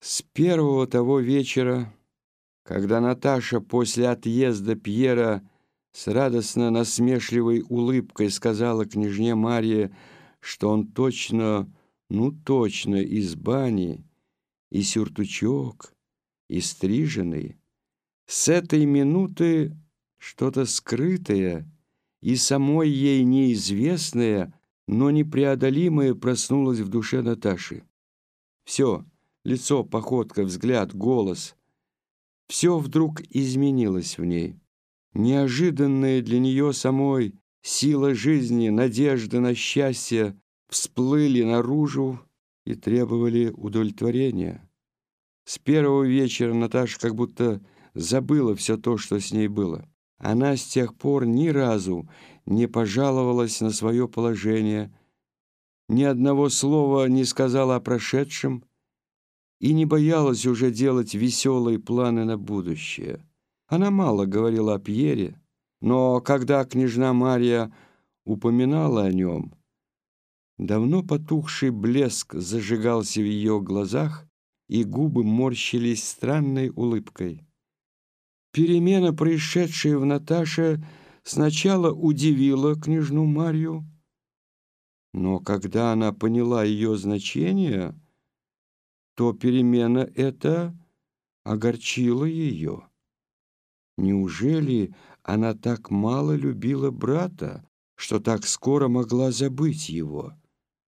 С первого того вечера, когда Наташа после отъезда Пьера с радостно насмешливой улыбкой сказала княжне Марье, что он точно, ну точно из бани, и сюртучок, и стриженный, с этой минуты что-то скрытое и самой ей неизвестное, но непреодолимое проснулось в душе Наташи. Все — лицо, походка, взгляд, голос. Все вдруг изменилось в ней. Неожиданная для нее самой сила жизни, надежда на счастье всплыли наружу и требовали удовлетворения. С первого вечера Наташа как будто забыла все то, что с ней было. Она с тех пор ни разу не пожаловалась на свое положение, ни одного слова не сказала о прошедшем, и не боялась уже делать веселые планы на будущее. Она мало говорила о Пьере, но когда княжна Мария упоминала о нем, давно потухший блеск зажигался в ее глазах, и губы морщились странной улыбкой. Перемена, происшедшая в Наташе, сначала удивила княжну Марию, но когда она поняла ее значение — то перемена эта огорчила ее. Неужели она так мало любила брата, что так скоро могла забыть его?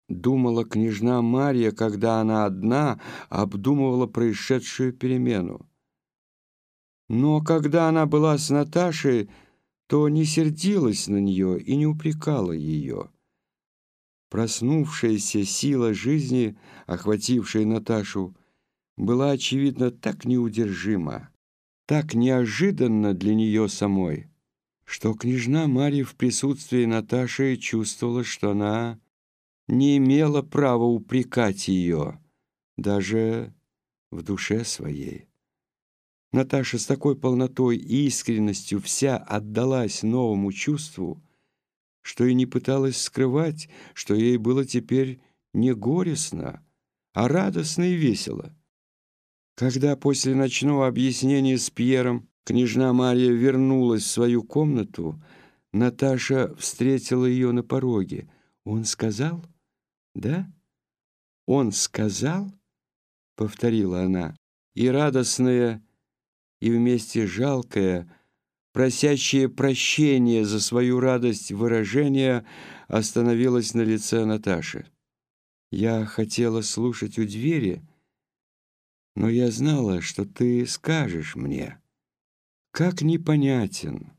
Думала княжна Марья, когда она одна обдумывала происшедшую перемену. Но когда она была с Наташей, то не сердилась на нее и не упрекала ее. Проснувшаяся сила жизни, охватившая Наташу, была, очевидно, так неудержима, так неожиданно для нее самой, что княжна Марья в присутствии Наташи чувствовала, что она не имела права упрекать ее, даже в душе своей. Наташа с такой полнотой и искренностью вся отдалась новому чувству, что и не пыталась скрывать, что ей было теперь не горестно, а радостно и весело. Когда после ночного объяснения с Пьером княжна Марья вернулась в свою комнату, Наташа встретила ее на пороге. «Он сказал? Да? Он сказал?» — повторила она. И радостная, и вместе жалкая — просящее прощение за свою радость выражение остановилось на лице Наташи. «Я хотела слушать у двери, но я знала, что ты скажешь мне. Как непонятен,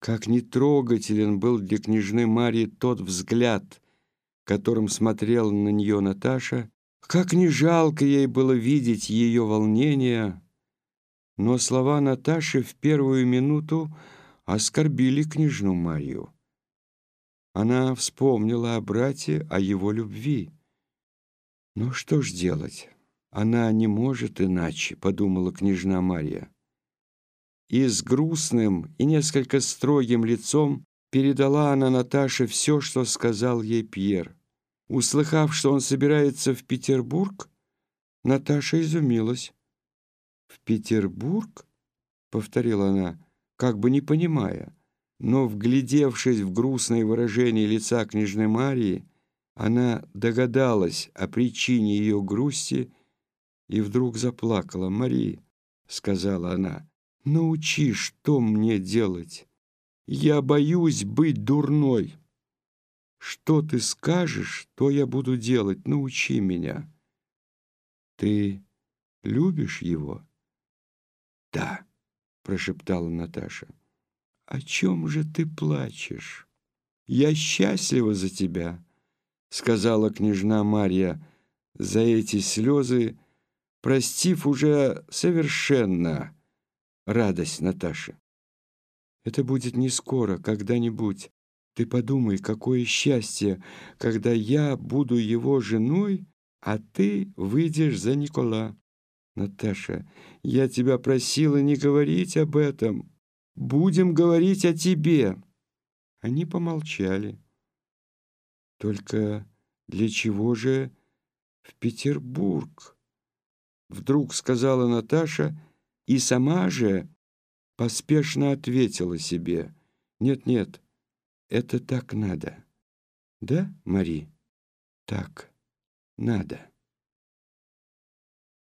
как нетрогателен был для княжны Марии тот взгляд, которым смотрела на нее Наташа, как не жалко ей было видеть ее волнение, но слова Наташи в первую минуту оскорбили княжну Марию. Она вспомнила о брате, о его любви. «Ну что ж делать? Она не может иначе», — подумала княжна Мария. И с грустным и несколько строгим лицом передала она Наташе все, что сказал ей Пьер. Услыхав, что он собирается в Петербург, Наташа изумилась. «В Петербург?» — повторила она, как бы не понимая. Но, вглядевшись в грустное выражение лица княжны Марии, она догадалась о причине ее грусти и вдруг заплакала. «Мари», — сказала она, — «научи, что мне делать. Я боюсь быть дурной. Что ты скажешь, то я буду делать. Научи меня». «Ты любишь его?» «Да», — прошептала Наташа. «О чем же ты плачешь? Я счастлива за тебя», — сказала княжна Марья за эти слезы, простив уже совершенно радость Наташи. «Это будет не скоро, когда-нибудь. Ты подумай, какое счастье, когда я буду его женой, а ты выйдешь за Никола. Наташа, я тебя просила не говорить об этом. Будем говорить о тебе. Они помолчали. Только для чего же в Петербург? вдруг сказала Наташа, и сама же поспешно ответила себе. Нет-нет, это так надо. Да, Мари? Так надо.